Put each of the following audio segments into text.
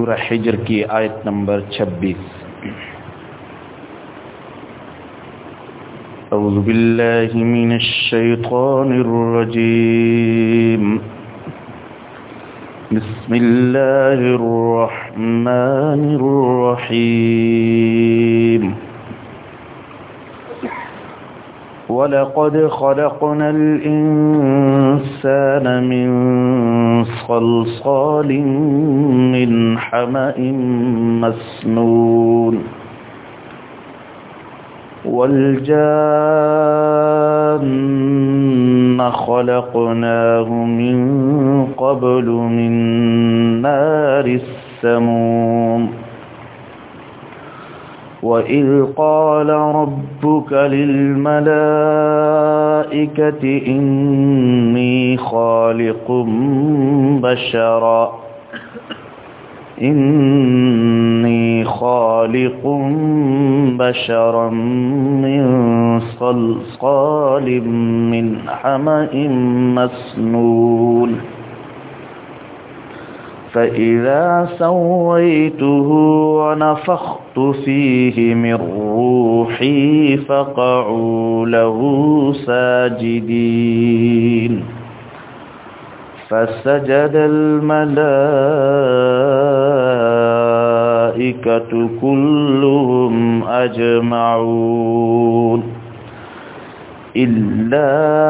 سورہ حجر کی آیت آية نمبر چھبیس. أعوذ بالله من الشيطان الرجيم. بسم الله الرحمن الرحيم. ولقد خلقنا الإنسان من صَلْصَالٍ مِنْ حَمَإٍ مَسْنُونٍ. وَالْجَانَّ خَلَقْنَاهُ مِنْ قَبْلُ مِنْ نَارِ السَّمُومِ. وَإِذْ قَالَ رَبُّكَ لِلْمَلَائِكَةِ إِنِّي خَالِقٌ بَشَرًا. إِنِّي خَالِقٌ بَشَرًا مِنْ صَلْصَالٍ مِنْ حَمَإٍ مَسْنُونٍ. فَإِذَا سَوَّيْتُهُ وَنَفَخْتُ فِيهِ مِنْ رُوحِي فَقَعُوا لَهُ سَاجِدِينَ فَسَجَدَ الْمَلَائِكَةُ كُلُّهُمْ أَجْمَعُونَ إِلَّا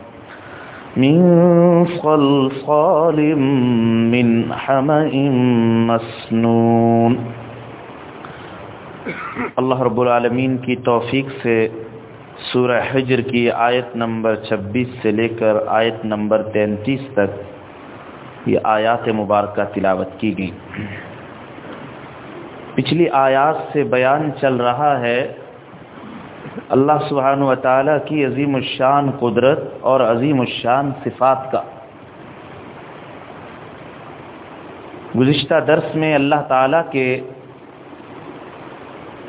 من صلصال من حمأ مسنون۔ اللہ رب العالمین کی توفیق سے سورہ حجر کی آیت نمبر چھبیس سے لے کر آیت نمبر تینتیس تک یہ آیات مبارکہ تلاوت کی گئی پچھلی آیات سے بیان چل رہا ہے اللہ سبحانہ و تعالیٰ کی عظیم الشان قدرت اور عظیم الشان صفات کا۔ گزشتہ درس میں اللہ تعالیٰ کے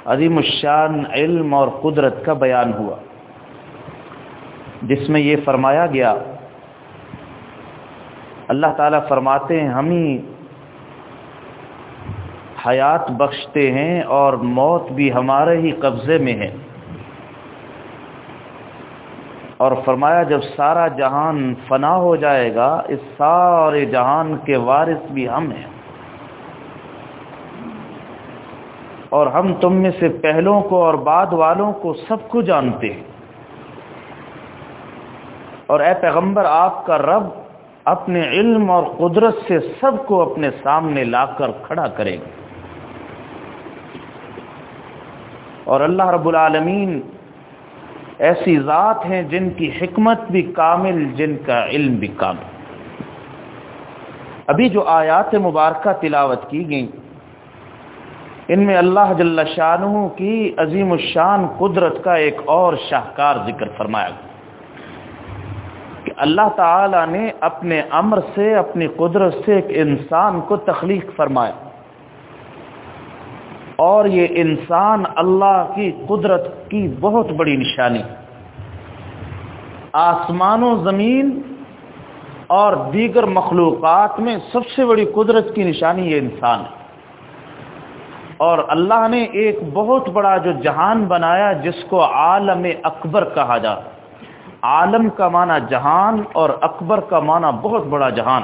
عظیم الشان علم اور قدرت کا بیان ہوا۔ جس میں یہ فرمایا گیا، اللہ تعالیٰ فرماتے ہیں، ہم ہی حیات بخشتے ہیں اور موت بھی ہمارے ہی قبضے میں ہے۔ اور فرمایا جب سارا جہان فنا ہو جائے گا، اس سارے جہان کے وارث بھی ہم ہیں۔ اور ہم تم میں سے پہلوں کو اور بعد والوں کو سب کو جانتے ہیں۔ اور اے پیغمبر، آپ کا رب اپنے علم اور قدرت سے سب کو اپنے سامنے لا کر کھڑا کرے گا۔ اور اللہ رب العالمین ایسی ذات ہیں جن کی حکمت بھی کامل، جن کا علم بھی کامل۔ ابھی جو آیات مبارکہ تلاوت کی گئیں، ان میں اللہ جل شاہ کی عظیم الشان قدرت کا ایک اور شاہکار ذکر فرمایا گیا۔ کہ اللہ تعالی نے اپنے امر سے، اپنی قدرت سے ایک انسان کو تخلیق فرمایا۔ اور یہ انسان اللہ کی قدرت کی بہت بڑی نشانی۔ آسمان و زمین اور دیگر مخلوقات میں سب سے بڑی قدرت کی نشانی یہ انسان ہے۔ اور اللہ نے ایک بہت بڑا جو جہان بنایا، جس کو عالم اکبر کہا جاتا عالم کا معنی جہان اور اکبر کا معنی بہت بڑا جہان۔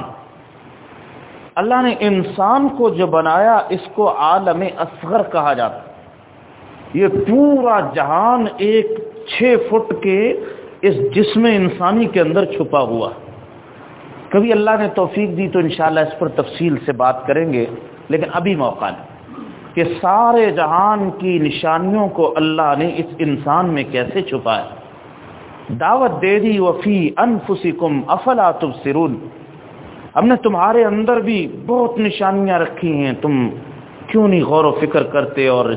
اللہ نے انسان کو جو بنایا اس کو عالم اصغر کہا جاتا یہ پورا جہان ایک چھ فٹ کے اس جسم انسانی کے اندر چھپا ہوا کبھی اللہ نے توفیق دی تو انشاءاللہ اس پر تفصیل سے بات کریں گے، لیکن ابھی موقع نہیں۔ کہ سارے جہان کی نشانیوں کو اللہ نے اس انسان میں کیسے چھپایا۔ دعوت دے دی وفی انفسکم افلا تبصرون۔ ہم نے تمہارے اندر بھی بہت نشانیاں رکھی ہیں، تم کیوں نہیں غور و فکر کرتے اور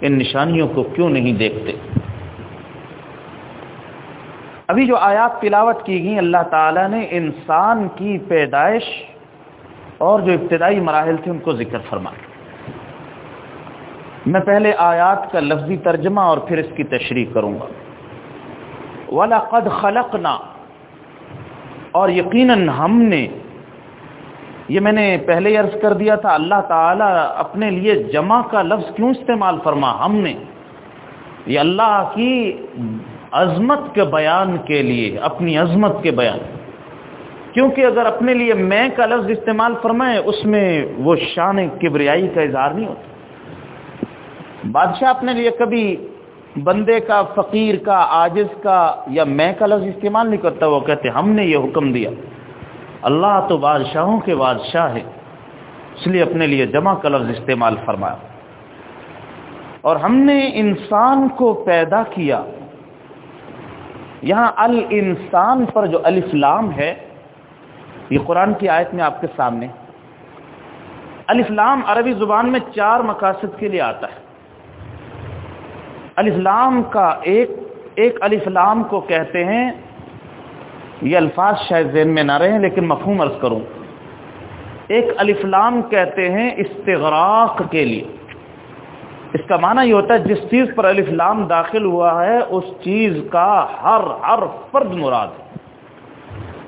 ان نشانیوں کو کیوں نہیں دیکھتے؟ ابھی جو آیات تلاوت کی گئی اللہ تعالیٰ نے انسان کی پیدائش اور جو ابتدائی مراحل تھے ان کو ذکر فرما میں پہلے آیات کا لفظی ترجمہ اور پھر اس کی تشریح کروں گا۔ وَلَقَدْ خَلَقْنَا اور یقیناً ہم نے یہ میں نے پہلے عرض کر دیا تھا، اللہ تعالیٰ اپنے لیے جمع کا لفظ کیوں استعمال فرما؟ ہم نے۔ یہ اللہ کی عظمت کے بیان کے لیے، اپنی عظمت کے بیان۔ کیونکہ اگر اپنے لیے میں کا لفظ استعمال فرمائے، اس میں وہ شان کبریائی کا اظہار نہیں ہوتا۔ بادشاہ اپنے لیے کبھی بندے کا، فقیر کا، عاجز کا یا میں کا لفظ استعمال نہیں کرتا، وہ کہتے ہم نے یہ حکم دیا۔ اللہ تو بادشاہوں کے بادشاہ ہے اس لیے اپنے لیے جمع کا لفظ استعمال فرمایا۔ اور ہم نے انسان کو پیدا کیا۔ یہاں الانسان پر جو الفلام ہے، یہ قرآن کی آیت میں آپ کے سامنے۔ الفلام عربی زبان میں چار مقاصد کے لیے آتا ہے۔ الفلام کا ایک ایک الفلام کو کہتے ہیں۔ یہ الفاظ شاید ذہن میں نہ رہے لیکن مفہوم عرض کروں۔ ایک الفلام کہتے ہیں استغراق کے لیے۔ اس کا معنی یہ ہوتا ہے جس چیز پر الفلام داخل ہوا ہے، اس چیز کا ہر ہر فرد مراد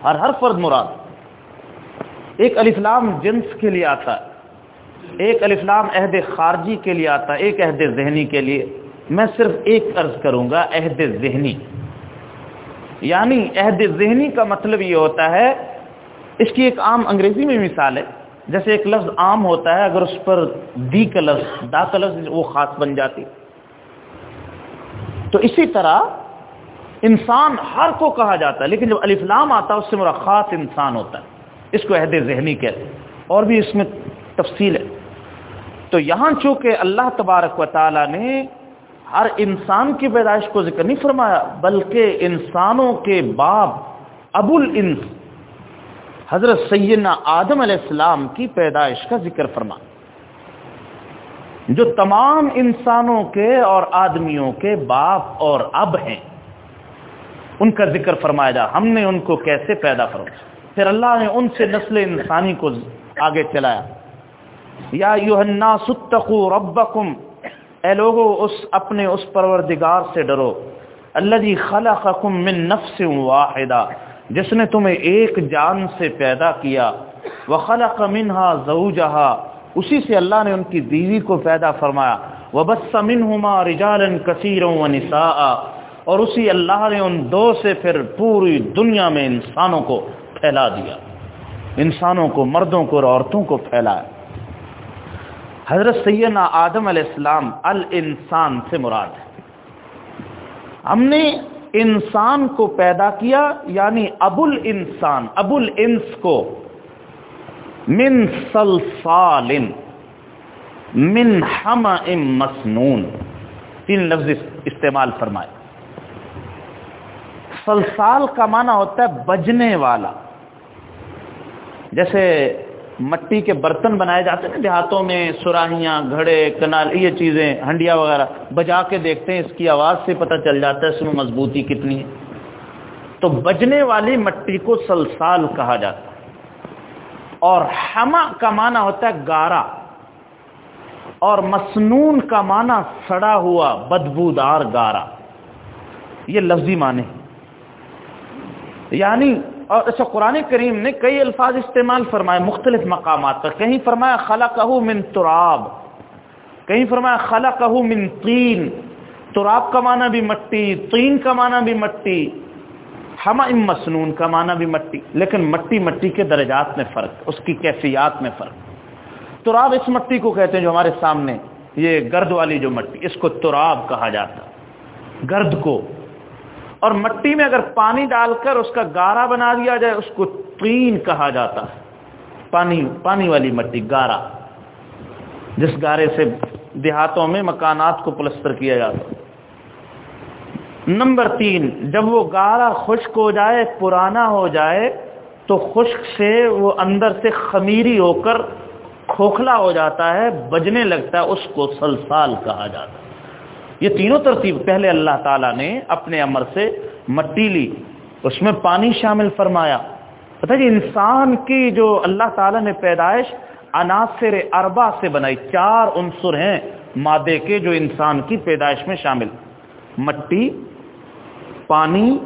ہر ہر فرد مراد۔ ایک الفلام جنس کے لیے آتا ہے۔ ایک الفلام عہد خارجی کے لیے آتا ہے، ایک عہد ذہنی کے لیے۔ میں صرف ایک عرض کروں گا، عہد ذہنی۔ یعنی عہد ذہنی کا مطلب یہ ہوتا ہے، اس کی ایک عام انگریزی میں مثال ہے، جیسے ایک لفظ عام ہوتا ہے، اگر اس پر دی کا لفظ، دا کا لفظ وہ خاص بن جاتی۔ تو اسی طرح انسان ہر کو کہا جاتا ہے، لیکن جب الفلام آتا ہے، اس سے میرا خاص انسان ہوتا ہے۔ اس کو عہد ذہنی کہتے ہیں۔ اور بھی اس میں تفصیل ہے۔ تو یہاں چونکہ اللہ تبارک و تعالی نے ہر انسان کی پیدائش کو ذکر نہیں فرمایا، بلکہ انسانوں کے باپ ابو الانس، حضرت سیدنا آدم علیہ السلام کی پیدائش کا ذکر فرما۔ جو تمام انسانوں کے اور آدمیوں کے باپ اور اب ہیں، ان کا ذکر فرمایا جا۔ ہم نے ان کو کیسے پیدا فرما پھر اللہ نے ان سے نسل انسانی کو آگے چلایا۔ یا یوحنا ستقو ربکم۔ اے لوگو، اس اپنے اس پروردگار سے ڈرو۔ اللہ خلقکم من نفس واحدہ، جس نے تمہیں ایک جان سے پیدا کیا۔ وخلق منها زوجها اسی سے اللہ نے ان کی بیوی کو پیدا فرمایا۔ وبث منهما رجالا كثيرا ونساء، اور اسی اللہ نے ان دو سے پھر پوری دنیا میں انسانوں کو پھیلا دیا۔ انسانوں کو، مردوں کو اور عورتوں کو پھیلایا۔ حضرت سیدنا آدم علیہ السلام الانسان سے مراد ہے۔ ہم نے انسان کو پیدا کیا یعنی ابو الانسان، ابو الانس کو۔ من سلسال من حم مسنون۔ تین لفظ استعمال فرمائے۔ سلسال کا معنی ہوتا ہے بجنے والا۔ جیسے مٹی کے برتن بنائے جاتے ہیں، دیہاتوں میں سراہیاں، گھڑے، کنال، یہ چیزیں، ہنڈیا وغیرہ بجا کے دیکھتے ہیں، اس کی آواز سے پتہ چل جاتا ہے اس میں مضبوطی کتنی ہے۔ تو بجنے والی مٹی کو سلسال کہا جاتا ہے۔ اور ہما کا معنی ہوتا ہے گارا۔ اور مسنون کا معنی سڑا ہوا، بدبودار گارا۔ یہ لفظی معنی یعنی اور اچھا قرآن کریم نے کئی الفاظ استعمال فرمائے، مختلف مقامات پر۔ کہیں فرمایا خلا من تراب۔ کہیں فرمایا خلا من تین تراب کا معنی بھی مٹی تین کا معنی بھی مٹی۔ ہم ام مسنون کا معنی بھی مٹی۔ لیکن مٹی مٹی کے درجات میں فرق، اس کی کیفیات میں فرق۔ تراب اس مٹی کو کہتے ہیں جو ہمارے سامنے، یہ گرد والی جو مٹی، اس کو تراب کہا جاتا۔ گرد کو۔ اور مٹی میں اگر پانی ڈال کر اس کا گارا بنا دیا جائے، اس کو تین کہا جاتا ہے۔ پانی پانی والی مٹی، گارا۔ جس گارے سے دیہاتوں میں مکانات کو پلستر کیا جاتا نمبر تین، جب وہ گارا خشک ہو جائے، پرانا ہو جائے، تو خشک سے وہ اندر سے خمیری ہو کر کھوکھلا ہو جاتا ہے، بجنے لگتا ہے، اس کو سلسال کہا جاتا ہے۔ یہ تینوں ترتیب پہلے اللہ تعالیٰ نے اپنے امر سے مٹی لی، اس میں پانی شامل فرمایا۔ پتہ جی انسان کی جو اللہ تعالیٰ نے پیدائش عناصر اربا سے بنائی، چار عنصر ہیں مادے کے جو انسان کی پیدائش میں شامل۔ مٹی، پانی،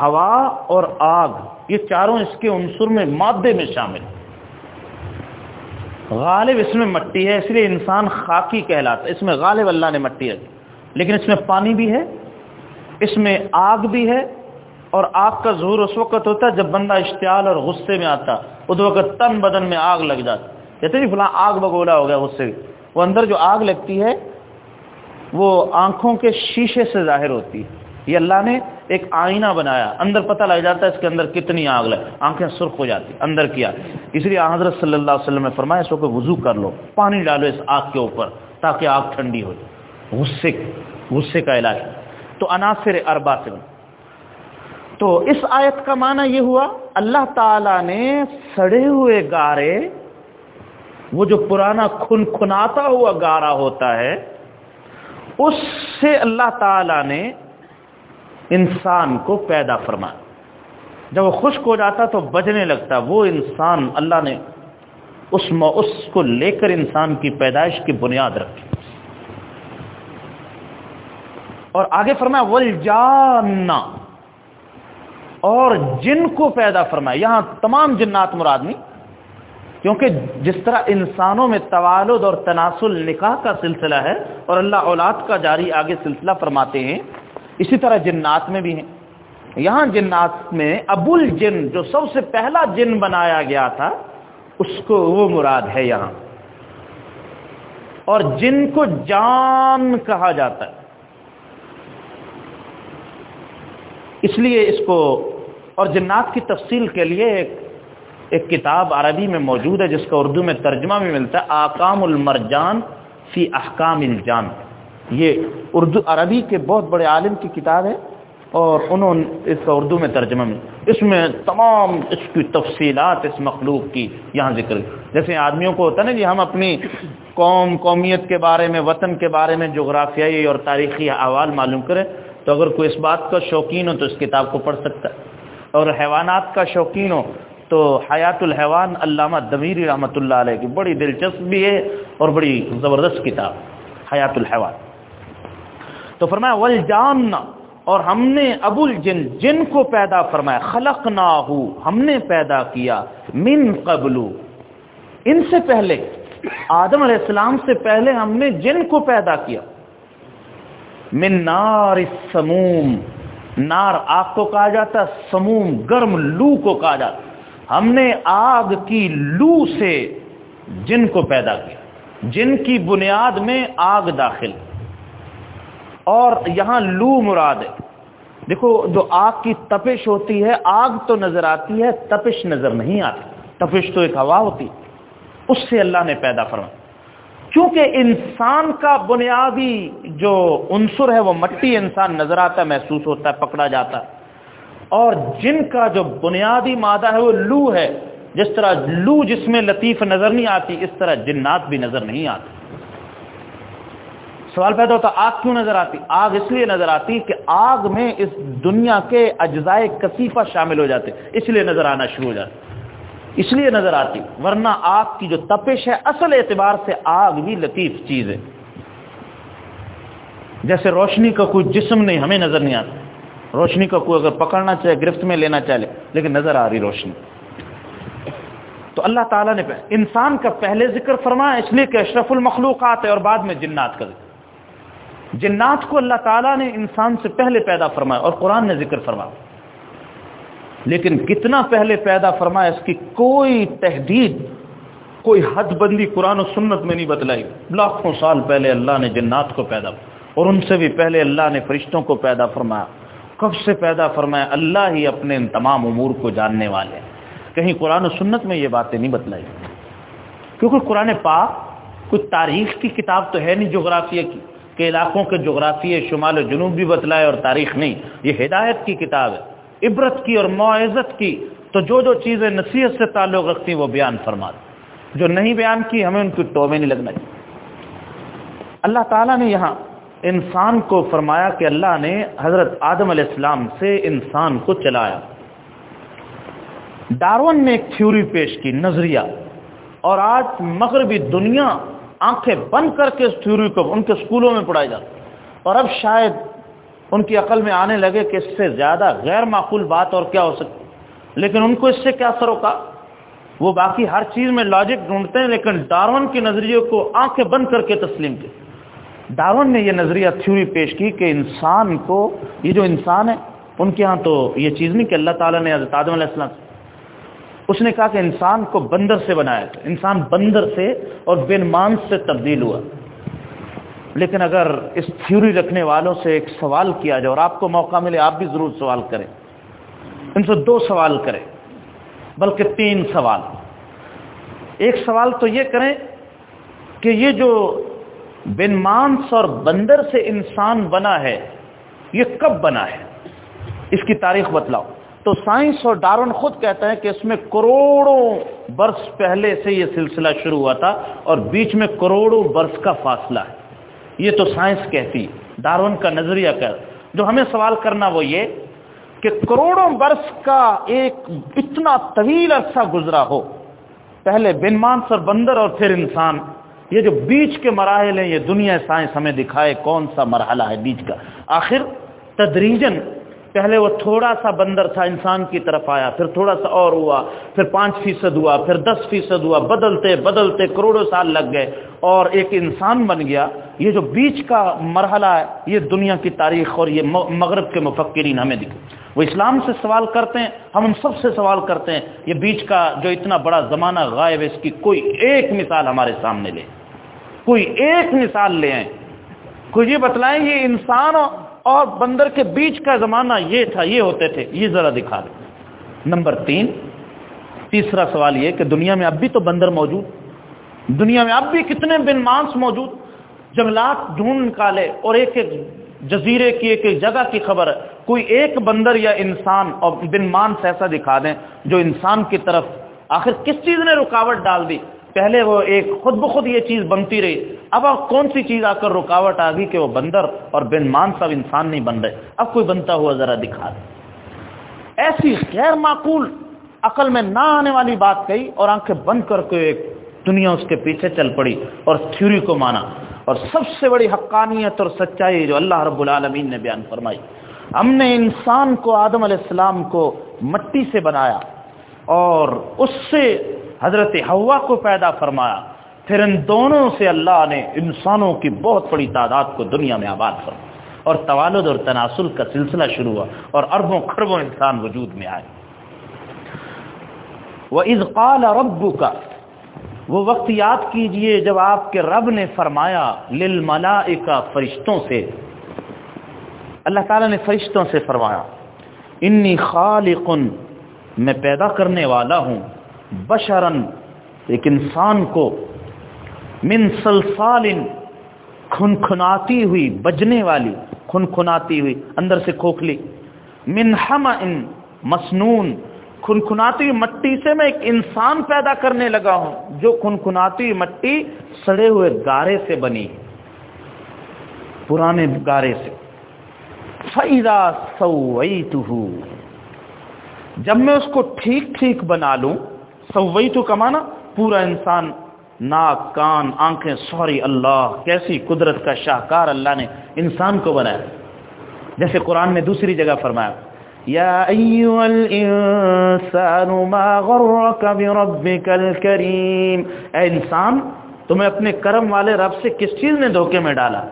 ہوا اور آگ، یہ چاروں اس کے عنصر میں، مادے میں شامل۔ غالب اس میں مٹی ہے، اس لیے انسان خاکی کہلاتا ہے۔ اس میں غالب اللہ نے مٹی رکھی۔ لیکن اس میں پانی بھی ہے، اس میں آگ بھی ہے اور آگ کا ظہور اس وقت ہوتا ہے جب بندہ اشتعال اور غصے میں آتا، اس وقت تن بدن میں آگ لگ جاتی۔ کہتے جی فلاں آگ بگولا ہو گیا غصے وہ اندر جو آگ لگتی ہے، وہ آنکھوں کے شیشے سے ظاہر ہوتی ہے۔ یہ اللہ نے ایک آئینہ بنایا۔ اندر پتہ لگ جاتا ہے اس کے اندر کتنی آگ لگ، آنکھیں سرخ ہو جاتی، اندر کی آگ۔ اس لیے حضرت صلی اللہ علیہ وسلم نے فرمایا، اس کو وضو کر لو، پانی ڈالو اس آگ کے اوپر تاکہ آگ ٹھنڈی ہو جائے۔ غصے غصے کا علاج۔ تو عناصر اربا سے تو اس آیت کا معنی یہ ہوا، اللہ تعالی نے سڑے ہوئے گارے، وہ جو پرانا کھن کھناتا ہوا گارا ہوتا ہے، اس سے اللہ تعالی نے انسان کو پیدا فرمایا۔ جب وہ خشک ہو جاتا تو بجنے لگتا، وہ انسان اللہ نے اس اس کو لے کر انسان کی پیدائش کی بنیاد رکھی۔ اور آگے فرمایا ول اور جن کو پیدا فرمایا، یہاں تمام جنات مراد نہیں، کیونکہ جس طرح انسانوں میں توالد اور تناسل نکاح کا سلسلہ ہے اور اللہ اولاد کا جاری آگے سلسلہ فرماتے ہیں، اسی طرح جنات میں بھی ہیں۔ یہاں جنات میں ابو الجن جو سب سے پہلا جن بنایا گیا تھا، اس کو وہ مراد ہے یہاں۔ اور جن کو جان کہا جاتا ہے۔ اس لیے اس کو اور جنات کی تفصیل کے لیے ایک ایک کتاب عربی میں موجود ہے جس کا اردو میں ترجمہ بھی ملتا ہے، آکام المرجان فی احکام الجان۔ یہ اردو عربی کے بہت بڑے عالم کی کتاب ہے اور انہوں نے اس کا اردو میں ترجمہ میں اس میں تمام اس کی تفصیلات اس مخلوق کی یہاں ذکر جیسے آدمیوں کو ہوتا ہے نا جی ہم اپنی قوم، قومیت کے بارے میں، وطن کے بارے میں، جغرافیائی اور تاریخی احوال معلوم کریں۔ تو اگر کوئی اس بات کا شوقین ہو تو اس کتاب کو پڑھ سکتا ہے۔ اور حیوانات کا شوقین ہو تو حیات الحیوان علامہ دمیری رحمۃ اللہ علیہ کی بڑی دلچسپ بھی ہے اور بڑی زبردست کتاب، حیات الحیوان۔ تو فرمایا ول اور ہم نے ابو الجن، جن کو پیدا فرمایا خلق نہ ہم نے پیدا کیا من قبلو۔ ان سے پہلے، آدم علیہ السلام سے پہلے ہم نے جن کو پیدا کیا۔ من نار سموم نار آگ کو کہا جاتا سموم، گرم لو کو کہا جاتا ہم نے آگ کی لو سے جن کو پیدا کیا، جن کی بنیاد میں آگ داخل۔ اور یہاں لو مراد ہے۔ دیکھو، جو آگ کی تپش ہوتی ہے، آگ تو نظر آتی ہے، تپش نظر نہیں آتی۔ تپش تو ایک ہوا ہوتی۔ اس سے اللہ نے پیدا فرما کیونکہ انسان کا بنیادی جو عنصر ہے وہ مٹی انسان نظر آتا ہے، محسوس ہوتا ہے، پکڑا جاتا ہے۔ اور جن کا جو بنیادی مادہ ہے وہ لو ہے۔ جس طرح لو جس میں لطیف نظر نہیں آتی، اس طرح جنات بھی نظر نہیں آتی سوال پیدا ہوتا، آگ کیوں نظر آتی؟ آگ اس لیے نظر آتی کہ آگ میں اس دنیا کے اجزائے کثیفہ شامل ہو جاتے، اس لیے نظر آنا شروع ہو جاتے۔ اس لیے نظر آتی، ورنہ آگ کی جو تپش ہے، اصل اعتبار سے آگ بھی لطیف چیز ہے۔ جیسے روشنی کا کوئی جسم نہیں، ہمیں نظر نہیں آتا۔ روشنی کا کوئی اگر پکڑنا چاہے، گرفت میں لینا چاہے، لیکن نظر آ رہی روشنی۔ تو اللہ تعالیٰ نے انسان کا پہلے ذکر فرمایا، اس لیے کہ اشرف المخلوقات ہے اور بعد میں جنات کا ذکر۔ جنات کو اللہ تعالیٰ نے انسان سے پہلے پیدا فرمایا اور قرآن نے ذکر فرمایا۔ لیکن کتنا پہلے پیدا فرمایا اس کی کوئی تحدید، کوئی حد بندی قرآن و سنت میں نہیں بتلائی۔ لاکھوں سال پہلے اللہ نے جنات کو پیدا اور ان سے بھی پہلے اللہ نے فرشتوں کو پیدا فرمایا۔ کب سے پیدا فرمایا؟ اللہ ہی اپنے ان تمام امور کو جاننے والے کہیں قرآن و سنت میں یہ باتیں نہیں بتلائی۔ کیونکہ قرآن پاک کوئی تاریخ کی کتاب تو ہے نہیں جغرافیہ کی، کہ علاقوں کے جغرافیہ شمال و جنوب بھی بتلائے اور تاریخ نہیں۔ یہ ہدایت کی کتاب ہے۔ عبرت کی اور معزت کی، تو جو جو چیزیں نصیحت سے تعلق رکھتی وہ بیان فرما جو نہیں بیان کی، ہمیں ان کی ٹوبے نہیں لگنا۔ چاہیے اللہ تعالیٰ نے یہاں انسان کو فرمایا کہ اللہ نے حضرت آدم علیہ السلام سے انسان کو چلایا۔ ڈارون نے ایک تھیوری پیش کی، نظریہ۔ اور آج مغربی دنیا آنکھیں بند کر کے اس تھیوری کو ان کے سکولوں میں پڑھائی جاتی۔ اور اب شاید ان کی عقل میں آنے لگے کہ اس سے زیادہ غیر معقول بات اور کیا ہو سکتی لیکن ان کو اس سے کیا اثر ہوگا؟ وہ باقی ہر چیز میں لاجک ڈھونڈتے ہیں، لیکن ڈارون کے نظریے کو آنکھیں بند کر کے تسلیم کی ڈارون نے یہ نظریہ تھیوری پیش کی کہ انسان کو، یہ جو انسان ہے، ان کے ہاں تو یہ چیز نہیں کہ اللہ تعالیٰ نے حضرت آدم علیہ السلام اس نے کہا کہ انسان کو بندر سے بنایا تھا انسان بندر سے اور بن مانس سے تبدیل ہوا۔ لیکن اگر اس تھیوری رکھنے والوں سے ایک سوال کیا جائے اور آپ کو موقع ملے، آپ بھی ضرور سوال کریں۔ ان سے دو سوال کریں، بلکہ تین سوال۔ ایک سوال تو یہ کریں کہ یہ جو بن مانس اور بندر سے انسان بنا ہے، یہ کب بنا ہے؟ اس کی تاریخ بتلاؤ۔ تو سائنس اور ڈارون خود کہتا ہے کہ اس میں کروڑوں برس پہلے سے یہ سلسلہ شروع ہوا تھا اور بیچ میں کروڑوں برس کا فاصلہ ہے۔ یہ تو سائنس کہتی ڈارون کا نظریہ کر۔ جو ہمیں سوال کرنا وہ یہ کہ کروڑوں برس کا ایک اتنا طویل عرصہ گزرا ہو، پہلے بن مانس اور بندر اور پھر انسان۔ یہ جو بیچ کے مراحل ہیں، یہ دنیا سائنس ہمیں دکھائے کون سا مرحلہ ہے بیچ کا۔ آخر تدریجن، پہلے وہ تھوڑا سا بندر تھا، انسان کی طرف آیا، پھر تھوڑا سا اور ہوا، پھر پانچ فیصد ہوا، پھر دس فیصد ہوا، بدلتے بدلتے کروڑوں سال لگ گئے۔ اور ایک انسان بن گیا، یہ جو بیچ کا مرحلہ ہے، یہ دنیا کی تاریخ اور یہ مغرب کے مفکرین ہمیں دکھے۔ وہ اسلام سے سوال کرتے ہیں، ہم ان سب سے سوال کرتے ہیں، یہ بیچ کا جو اتنا بڑا زمانہ غائب ہے، اس کی کوئی ایک مثال ہمارے سامنے لے۔ کوئی ایک مثال لے آئیں۔ کوئی یہ بتلائیں، یہ انسان اور بندر کے بیچ کا زمانہ یہ تھا، یہ ہوتے تھے۔ یہ ذرا دکھا دیں۔ نمبر تین، تیسرا سوال یہ کہ دنیا میں اب بھی تو بندر موجود۔ دنیا میں اب بھی کتنے بن مانس موجود جنگلات ڈھونڈ نکالے اور ایک ایک جزیرے کی ایک ایک جگہ کی خبر ہے۔ کوئی ایک بندر یا انسان اور بن مانس ایسا دکھا دیں جو انسان کی طرف آخر کس چیز نے رکاوٹ ڈال دی؟ پہلے وہ ایک خود بخود یہ چیز بنتی رہی۔ اب اب کون سی چیز آ کر رکاوٹ آ گئی کہ وہ بندر اور بن مانس اب انسان نہیں بن رہے؟ اب کوئی بنتا ہوا ذرا دکھا دے ایسی غیر معقول عقل میں نہ آنے والی بات کہی اور آنکھیں بند کر کے ایک دنیا اس کے پیچھے چل پڑی اور تھیوری کو مانا۔ اور سب سے بڑی حقانیت اور سچائی جو اللہ رب العالمین نے بیان فرمائی۔ ہم نے انسان کو آدم علیہ السلام کو مٹی سے بنایا اور اس سے حضرت ہوا کو پیدا فرمایا۔ پھر ان دونوں سے اللہ نے انسانوں کی بہت بڑی تعداد کو دنیا میں آباد فرمایا اور توالد اور تناسل کا سلسلہ شروع ہوا اور اربوں خربوں انسان وجود میں آئے۔ وہ ازقال ربو کا وہ وقت یاد کیجیے جب آپ کے رب نے فرمایا لل فرشتوں سے۔ اللہ تعالیٰ نے فرشتوں سے فرمایا، انی خالق میں پیدا کرنے والا ہوں، بشرن، ایک انسان کو، من سلسال کھنکھناتی ہوئی، بجنے والی، کھنکھناتی ہوئی، اندر سے کھوکھلی۔ من ہم ان مسنون کھنکھناتی مٹی سے میں ایک انسان پیدا کرنے لگا ہوں، جو کھنکھناتی مٹی سڑے ہوئے گارے سے بنی پرانے گارے سے۔ فیضا سوئی جب میں اس کو ٹھیک ٹھیک بنا لوں سوئی تو کمانا پورا انسان، ناک، کان، آنکھیں، سوری اللہ، کیسی قدرت کا شاہکار اللہ نے انسان کو بنایا۔ جیسے قرآن میں دوسری جگہ فرمایا۔ یا ایوہ الانسان ما غرک بربک الكریم اے انسان، تمہیں اپنے کرم والے رب سے کس چیز نے دھوکے میں ڈالا؟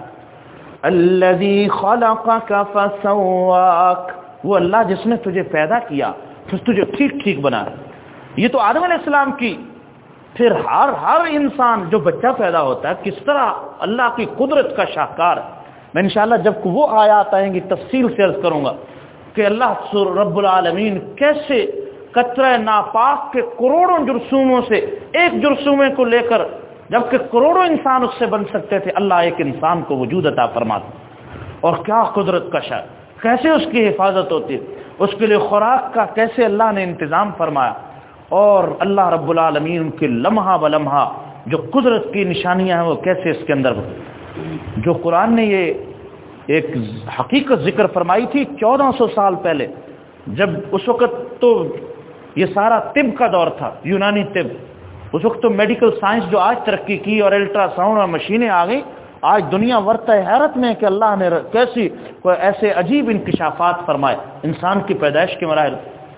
الذي خلقك فسواك. وہ اللہ جس نے تجھے پیدا کیا، پھر تجھے ٹھیک ٹھیک بنا۔ یہ تو آدم علیہ السلام کی، پھر ہر ہر انسان جو بچہ پیدا ہوتا ہے، کس طرح اللہ کی قدرت کا شاہکار۔ میں انشاءاللہ جب وہ آیات آئیں گی، تفصیل سے عرض کروں گا۔ کہ اللہ رب العالمین کیسے قطرہ ناپاک کے کروڑوں جرسوموں سے ایک جرسومے کو لے کر جبکہ کروڑوں انسان اس سے بن سکتے تھے، اللہ ایک انسان کو وجود عطا فرماتا۔ اور کیا قدرت کا شاید کیسے اس کی حفاظت ہوتی؟ اس کے لیے خوراک کا کیسے اللہ نے انتظام فرمایا؟ اور اللہ رب العالمین ان کے لمحہ بلمحہ جو قدرت کی نشانیاں ہیں وہ کیسے اس کے اندر جو قرآن نے یہ ایک حقیقت ذکر فرمائی تھی چودہ سو سال پہلے۔ جب اس وقت تو یہ سارا طب کا دور تھا، یونانی طب۔ اس وقت تو میڈیکل سائنس جو آج ترقی کی اور الٹرا ساؤنڈ اور مشینیں آ گئی آج دنیا ورت حیرت میں کہ اللہ نے کیسی کوئی ایسے عجیب انکشافات فرمائے۔ انسان کی پیدائش کے مراحل۔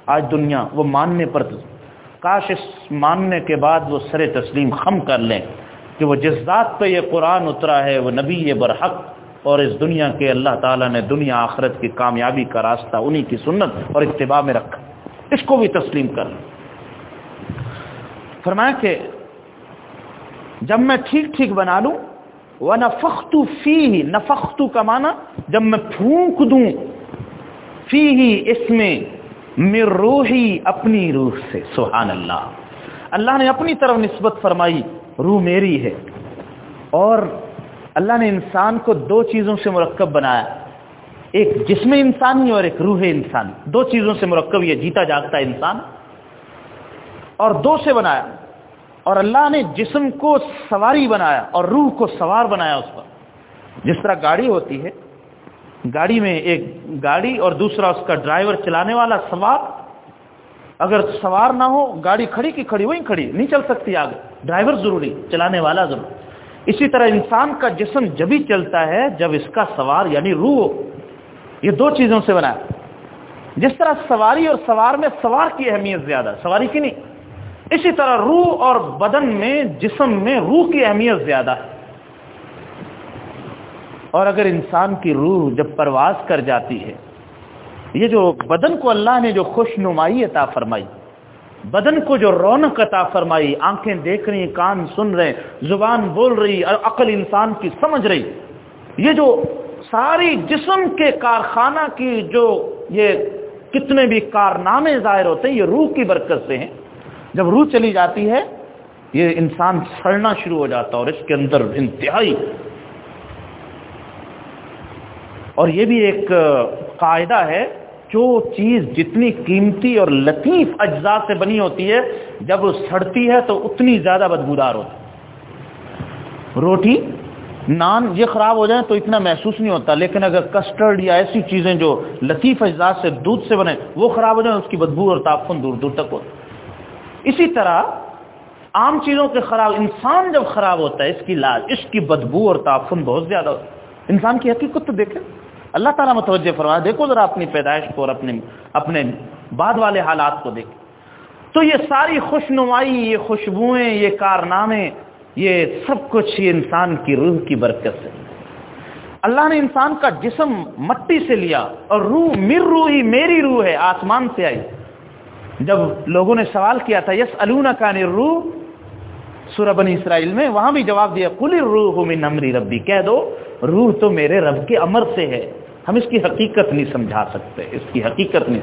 آج دنیا وہ ماننے پر کاش اس ماننے کے بعد وہ سر تسلیم خم کر لیں کہ وہ جس ذات پہ یہ قرآن اترا ہے، وہ نبی یہ برحق۔ اور اس دنیا کے اللہ تعالیٰ نے دنیا آخرت کی کامیابی کا راستہ انہی کی سنت اور اتباع میں رکھا۔ اس کو بھی تسلیم کر۔ فرمایا کہ جب میں ٹھیک ٹھیک بنا لوں وہ نفختو فی ہی نفختو کا معنی جب میں پھونک دوں فی ہی اس میں مر روحی اپنی روح سے۔ سبحان اللہ۔ اللہ نے اپنی طرف نسبت فرمائی، روح میری ہے۔ اور اللہ نے انسان کو دو چیزوں سے مرکب بنایا۔ ایک جسم انسانی اور ایک روح انسانی۔ دو چیزوں سے مرکب یہ جیتا جاگتا انسان۔ اور دو سے بنایا۔ اور اللہ نے جسم کو سواری بنایا اور روح کو سوار بنایا اس پر۔ جس طرح گاڑی ہوتی ہے۔ گاڑی میں ایک گاڑی اور دوسرا اس کا ڈرائیور چلانے والا سوار۔ اگر سوار نہ ہو، گاڑی کھڑی کی کھڑی، وہیں کھڑی، نہیں چل سکتی آگے۔ ڈرائیور ضروری، چلانے والا ضروری۔ اسی طرح انسان کا جسم جبھی چلتا ہے، جب اس کا سوار یعنی روح، یہ دو چیزوں سے بنا ہے۔ جس طرح سواری اور سوار میں سوار کی اہمیت زیادہ سواری کی نہیں۔ اسی طرح روح اور بدن میں، جسم میں روح کی اہمیت زیادہ ہے۔ اور اگر انسان کی روح جب پرواز کر جاتی ہے، یہ جو بدن کو اللہ نے جو خوش نمائی عطا فرمائی بدن کو جو رونق عطا فرمائی، آنکھیں دیکھ رہی، کان سن رہے، زبان بول رہی اور عقل انسان کی سمجھ رہی۔ یہ جو ساری جسم کے کارخانہ کی جو یہ کتنے بھی کارنامے ظاہر ہوتے ہیں، یہ روح کی برکت سے ہیں۔ جب روح چلی جاتی ہے، یہ انسان سڑنا شروع ہو جاتا اور اس کے اندر انتہائی۔ اور یہ بھی ایک قاعدہ ہے جو چیز جتنی قیمتی اور لطیف اجزاء سے بنی ہوتی ہے، جب وہ سڑتی ہے تو اتنی زیادہ بدبودار ہوتی روٹی، نان یہ خراب ہو جائیں تو اتنا محسوس نہیں ہوتا، لیکن اگر کسٹرڈ یا ایسی چیزیں جو لطیف اجزاء سے دودھ سے بنے وہ خراب ہو جائیں، اس کی بدبو اور تاپن دور دور تک ہوتا اسی طرح عام چیزوں کے خراب، انسان جب خراب ہوتا ہے، اس کی لاج اس کی بدبو اور تعفن بہت زیادہ ہوتا ہے۔ انسان کی حقیقت تو دیکھیں۔ اللہ تعالیٰ متوجہ فرما دیکھو ذرا اپنی پیدائش کو اور اپنے اپنے بعد والے حالات کو دیکھ تو یہ ساری خوش نمائی یہ خوشبوئیں، یہ کارنامے، یہ سب کچھ یہ انسان کی روح کی برکت سے۔ اللہ نے انسان کا جسم مٹی سے لیا اور روح مر روح ہی میری روح ہے، آسمان سے آئی۔ جب لوگوں نے سوال کیا تھا یس النا کا روح سورہ بنی اسرائیل میں وہاں بھی جواب دیا کل روح من امری ربی کہہ دو، روح تو میرے رب کے امر سے ہے۔ ہم اس کی حقیقت نہیں سمجھا سکتے، اس کی حقیقت نہیں۔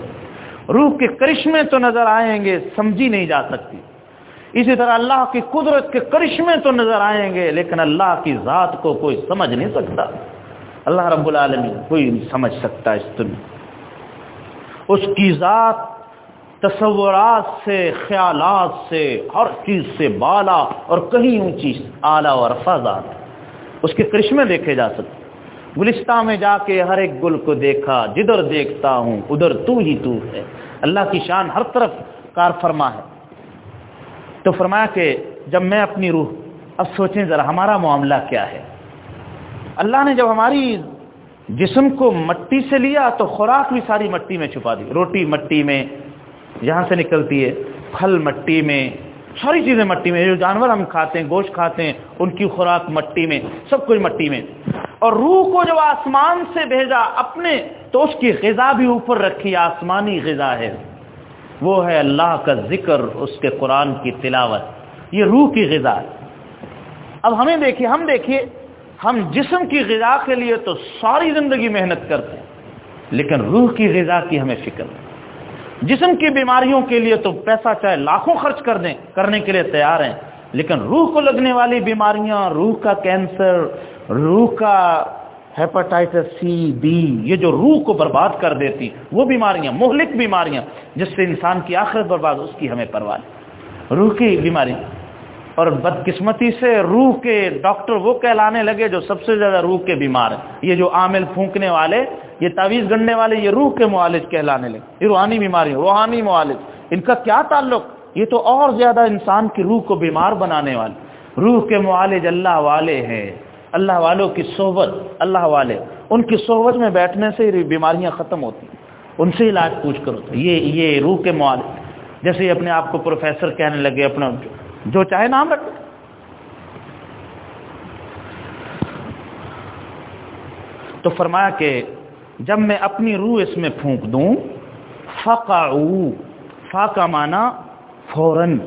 روح کے کرشمے تو نظر آئیں گے، سمجھی نہیں جا سکتی۔ اسی طرح اللہ کی قدرت کے کرشمے تو نظر آئیں گے، لیکن اللہ کی ذات کو کوئی سمجھ نہیں سکتا۔ اللہ رب العالمین، کوئی نہیں سمجھ سکتا اس دنیا۔ اس کی ذات تصورات سے، خیالات سے، ہر چیز سے بالا اور کہیں اونچی، اعلیٰ اور فضاد اس کے کرشمے دیکھے جا سکتے۔ گلستہ میں جا کے ہر ایک گل کو دیکھا، جدھر دیکھتا ہوں، ادھر تو ہی تو ہے۔ اللہ کی شان ہر طرف کار فرما ہے۔ تو فرمایا کہ جب میں اپنی روح، اب سوچیں ذرا ہمارا معاملہ کیا ہے؟ اللہ نے جب ہماری جسم کو مٹی سے لیا تو خوراک بھی ساری مٹی میں چھپا دی۔ روٹی مٹی میں، یہاں سے نکلتی ہے۔ پھل مٹی میں، ساری چیزیں مٹی میں، جو جانور ہم کھاتے ہیں، گوشت کھاتے ہیں، ان کی خوراک مٹی میں، سب کچھ مٹی میں۔ اور روح کو جب آسمان سے بھیجا اپنے، تو اس کی غذا بھی اوپر رکھی آسمانی غذا ہے۔ وہ ہے اللہ کا ذکر، اس کے قرآن کی تلاوت۔ یہ روح کی غذا ہے۔ اب ہمیں دیکھیے، ہم دیکھیے، ہم جسم کی غذا کے لیے تو ساری زندگی محنت کرتے ہیں، لیکن روح کی غذا کی ہمیں فکر نہیں جسم کی بیماریوں کے لیے تو پیسہ چاہے لاکھوں خرچ کر دیں، کرنے کے لیے تیار ہیں، لیکن روح کو لگنے والی بیماریاں، روح کا کینسر روح کا ہیپاٹائٹس سی، بی، یہ جو روح کو برباد کر دیتی، وہ بیماریاں، مہلک بیماریاں، جس سے انسان کی آخرت برباد، اس کی ہمیں پرواہ نہیں۔ روح کی بیماری۔ اور بدقسمتی سے روح کے ڈاکٹر وہ کہلانے لگے جو سب سے زیادہ روح کے بیمار ہیں۔ یہ جو عامل پھونکنے والے، یہ تعویذ گننے والے، یہ روح کے معالج کہلانے لگے۔ یہ روحانی بیماری، روحانی معالج۔ ان کا کیا تعلق؟ یہ تو اور زیادہ انسان کی روح کو بیمار بنانے والے۔ روح کے معالج اللہ والے ہیں۔ اللہ والوں کی صحبت، اللہ والے، ان کی صحبت میں بیٹھنے سے بیماریاں ختم ہوتی ہیں۔ ان سے علاج پوچھ کرو تو یہ یہ روح کے معالج جیسے اپنے آپ کو پروفیسر کہنے لگے، اپنا جو چاہے نام رکھ تو فرمایا کہ جب میں اپنی روح اس میں پھونک دوں، فقعو، فا کا معنی فوراً،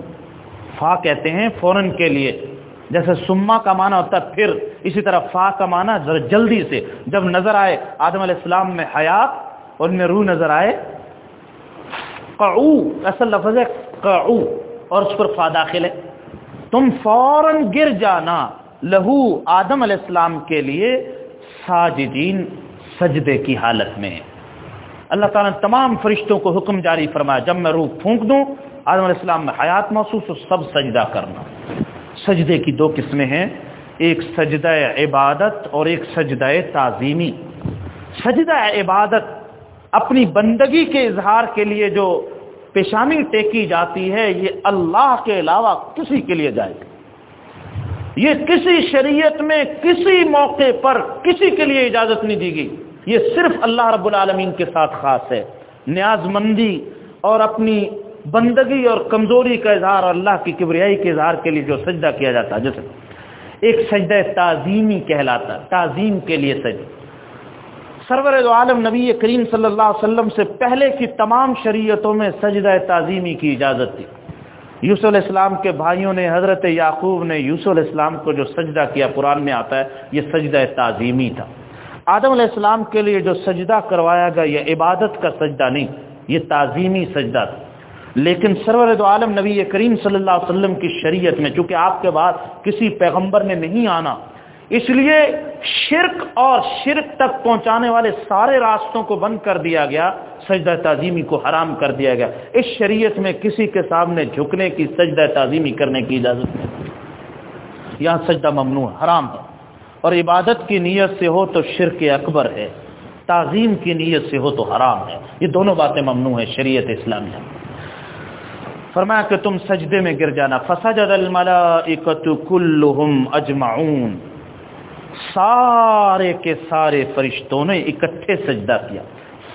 فا کہتے ہیں فوراً کے لیے۔ جیسے سما کا معنی ہوتا ہے پھر، اسی طرح فا کا معنی ذرا جلدی سے۔ جب نظر آئے آدم علیہ السلام میں حیات، اور ان میں روح نظر آئے، قعو، اصل لفظ ہے قعو، اور اس پر فا داخل ہے۔ تم فوراً گر جانا لہو آدم علیہ السلام کے لیے ساجدین سجدے کی حالت میں۔ اللہ تعالیٰ نے تمام فرشتوں کو حکم جاری فرمایا، جب میں روح پھونک دوں، آدم علیہ السلام میں حیات محسوس ہو، سب سجدہ کرنا۔ سجدے کی دو قسمیں ہیں، ایک سجدہ عبادت اور ایک سجدہ تعظیمی۔ سجدہ عبادت اپنی بندگی کے اظہار کے لیے جو پیشانی ٹیکی جاتی ہے، یہ اللہ کے علاوہ کسی کے لیے جائے یہ کسی شریعت میں کسی موقع پر کسی کے لیے اجازت نہیں دی گئی۔ یہ صرف اللہ رب العالمین کے ساتھ خاص ہے۔ نیاز مندی اور اپنی بندگی اور کمزوری کا اظہار اور اللہ کی کبریائی کے اظہار کے لیے جو سجدہ کیا جاتا ہے جیسے ایک سجدہ تعظیمی کہلاتا تعظیم کے لیے سجدہ۔ سرور عالم نبی کریم صلی اللہ علیہ وسلم سے پہلے کی تمام شریعتوں میں سجدہ تعظیمی کی اجازت تھی۔ یوسف علیہ السلام کے بھائیوں نے، حضرت یعقوب نے یوسف علیہ السلام کو جو سجدہ کیا، قرآن میں آتا ہے، یہ سجدہ تعظیمی تھا۔ آدم علیہ السلام کے لیے جو سجدہ کروایا گیا، یہ عبادت کا سجدہ نہیں، یہ تعظیمی سجدہ تھا۔ لیکن سرور دو عالم نبی کریم صلی اللہ علیہ وسلم کی شریعت میں، چونکہ آپ کے بعد کسی پیغمبر نے نہیں آنا، اس لیے شرک اور شرک تک پہنچانے والے سارے راستوں کو بند کر دیا گیا، سجدہ تعظیمی کو حرام کر دیا گیا۔ اس شریعت میں کسی کے سامنے جھکنے کی سجدہ تعظیمی کرنے کی اجازت نہیں۔ یہاں سجدہ ممنوع، حرام ہے۔ اور عبادت کی نیت سے ہو تو شرک اکبر ہے۔ تعظیم کی نیت سے ہو تو حرام ہے۔ یہ دونوں باتیں ممنوع ہیں، شریعت اسلامیہ۔ فرمایا کہ تم سجدے میں گر جانا۔ فسجد الملائکت کلہم اجمعون۔ سارے کے سارے فرشتوں نے اکٹھے سجدہ کیا۔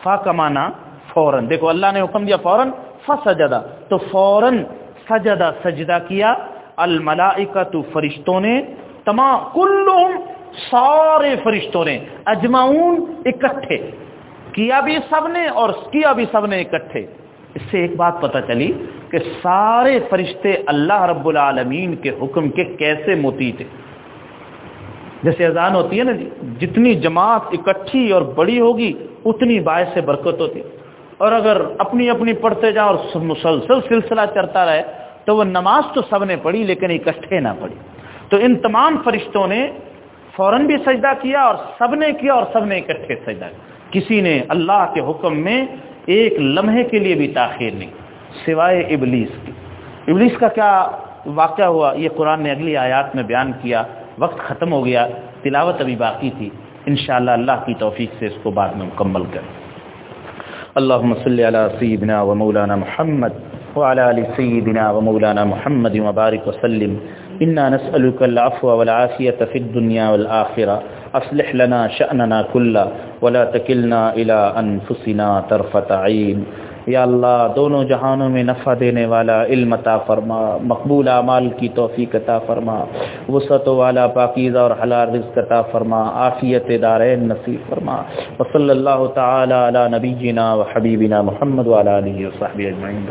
فا کمانا فوراً۔ دیکھو، اللہ نے حکم دیا فوراً فسجدہ۔ تو فوراً سجدہ سجدہ کیا۔ الملائکت فرشتوں نے، تمام کلہم سارے فرشتوں نے اجمعون اکٹھے۔ کیا بھی سب نے اور کیا بھی سب نے اکٹھے۔ اس سے ایک بات پتہ چلی۔ کہ سارے فرشتے اللہ رب العالمین کے حکم کے کیسے موتی تھے؟ جیسے اذان ہوتی ہے نا جی جتنی جماعت اکٹھی اور بڑی ہوگی، اتنی باعث سے برکت ہوتی۔ اور اگر اپنی اپنی پڑھتے جاؤ اور مسلسل سلسلہ چلتا رہے، تو وہ نماز تو سب نے پڑھی لیکن اکٹھے نہ پڑھی۔ تو ان تمام فرشتوں نے فوراً بھی سجدہ کیا اور سب نے کیا اور سب نے اکٹھے سجدہ کیا۔ کسی نے اللہ کے حکم میں ایک لمحے کے لیے بھی تاخیر نہیں۔ سوائے ابلیس کی۔ ابلیس کا کیا واقعہ ہوا؟ یہ قرآن نے اگلی آیات میں بیان کیا۔ وقت ختم ہو گیا، تلاوت ابھی باقی تھی۔ انشاءاللہ اللہ کی توفیق سے اس کو بعد میں مکمل کریں۔ اللهم صل على سيدنا ومولانا محمد وعلى ال سيدنا ومولانا محمد وبارك وسلم انا نسالك العفو والعافيه في الدنيا والاخره اصلح لنا شاننا كله ولا تكلنا الى انفسنا طرفه عين یا اللہ، دونوں جہانوں میں نفع دینے والا، علم عطا فرما، مقبول اعمال کی توفیق عطا فرما، وسعت والا پاکیزہ اور حلال رزق عطا فرما، عافیت دارین نصیب فرما۔ وصلی اللہ تعالی علی نبینا و حبیبنا محمد وعلی علیہ وصحبہ اجمعین۔